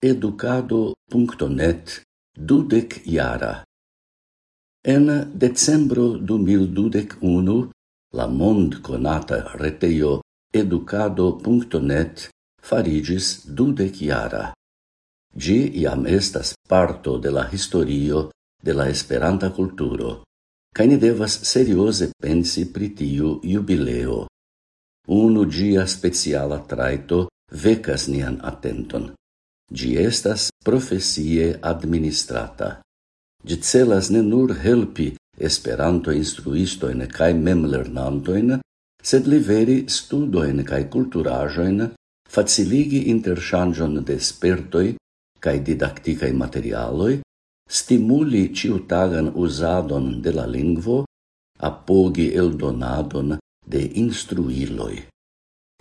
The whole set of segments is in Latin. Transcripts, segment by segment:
educado.net dudec jara. En decembro 2021, la mond conata reteio educado.net farigis dudec jara. Gi iam estas parto de la historio de la esperanta culturo, ca ne devas serioze pensi pri tiu jubileo. Unu gia speciala traito vecas nian attenton. Gi estas profesie administrata. Gi celas ne nur helpi Esperanto instruistoin kaj memlernantojn, sed liveri studojn kaj kulturaĵojn, faciligi interchangion de spertoj kaj didaktikaj materialoj, stimuli ciutagan uzadon de la lingvo, apogi eldonadon de instruiloi.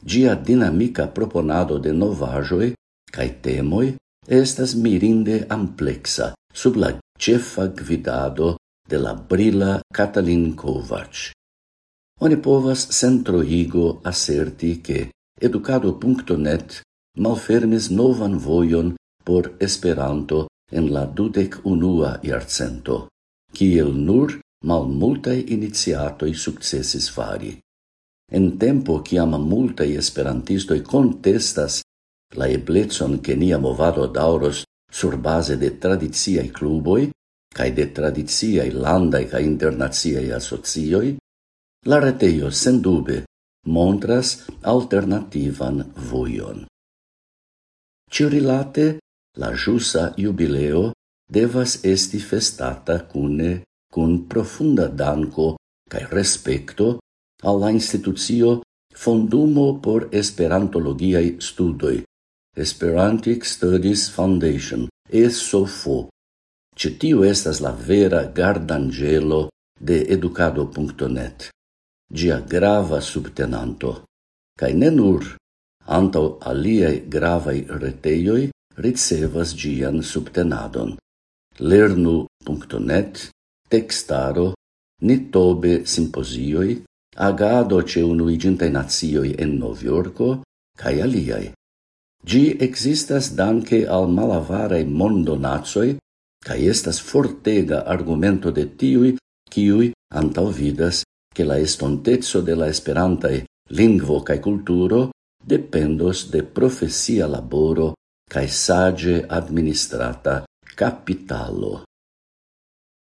Gia dinamica proponado de novajoi cae temoi estas mirinde amplexa sub la cefa gvidado de la brila Katalin Kovac. Oni povas centroigo aserti che educado.net malfermis novan vojon por Esperanto en la dudec unua iarcento, kiel nur malmultaj iniciatoj successis fari. En tempo kiam multae esperantistoi contestas la eblezon che nia movado sur base de tradiciaj cluboi kaj de tradiciaj landaj kaj i associoi la retejo sendube montras alternativan vojon. Ciurilate, la jusa jubileo devas esti festata cune cun profunda danco cae respecto alla institucio fondumo por esperantologiai studoi Esperantic Studies Foundation, ESOFO. Ĉi tiu estas la vera gardangelo de educado.net, Gia grava subtenanto. Cai ne nur, antaŭ aliei gravai reteioi, ricevas gian subtenadon. Lernu.net, Textaro, Nitobe simposioi, Agado ce Unuiĝintaj nazioi en Novjorko cae aliaj. Gi existas danke al malavarei mondonacoi, ca estas fortega argumento de tiui, kiui antau vidas che la estontezzo de la esperantae lingvo cae culturo dependos de profesia laboro cae sage administrata capitalo.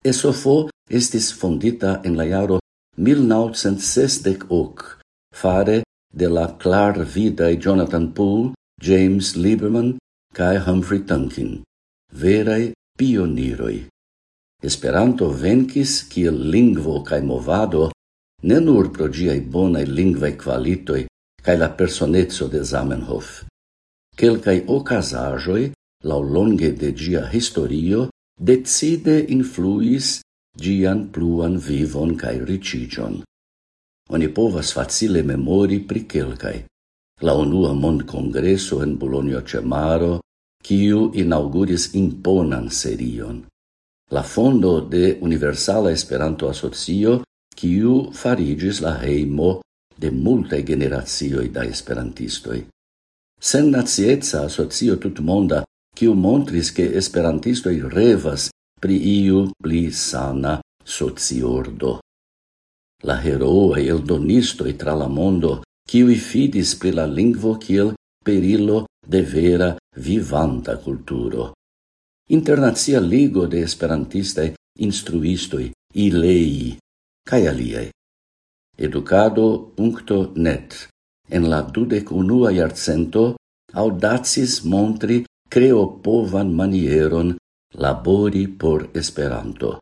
Esofo estis fondita en la iaro 1968 fare de la clar vidae Jonathan Poole James Lieberman kai Humphrey Duncan, veraj pioniroi. Esperanto venkis kiel lingvo kaj movado ne nur pro giai bonai lingvae qualitoi cae la personezzo de Zamenhof. Quelcae ocasajoi, lau longe de gia historio, decide influis gian pluan vivon cae ricigion. Oni povas facile memori pri quelcae la unua mondcongreso en Bologna Cemaro, quiu inauguris imponan serion. La fondo de Universala Esperanto Asocio, quiu farigis la heimo de multe generazioi da esperantistoi. Sen nazietza asocio tutmonda, quiu montris che esperantistoi revas pri iu pli sana sociordo. La heroe eldonistoi tra la mondo qui fidis pri la lingvo kiel perillo de vera vivanta culturo. Internazia Ligo de Esperantistae Instruistoi, ILEI, cae aliei. Educado.net En la dudec unua iarcento audacis montri creo povan manieron labori por Esperanto.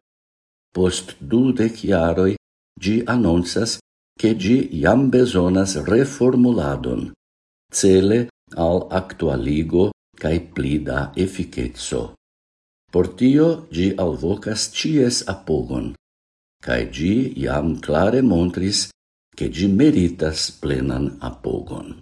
Post dudec iaroi gi annonsas che gi iam besonas reformuladon, cele al actualigo cae plida efficetso. Por tio gi alvocas cies apogon, cae gi iam clare montris che gi meritas plenan apogon.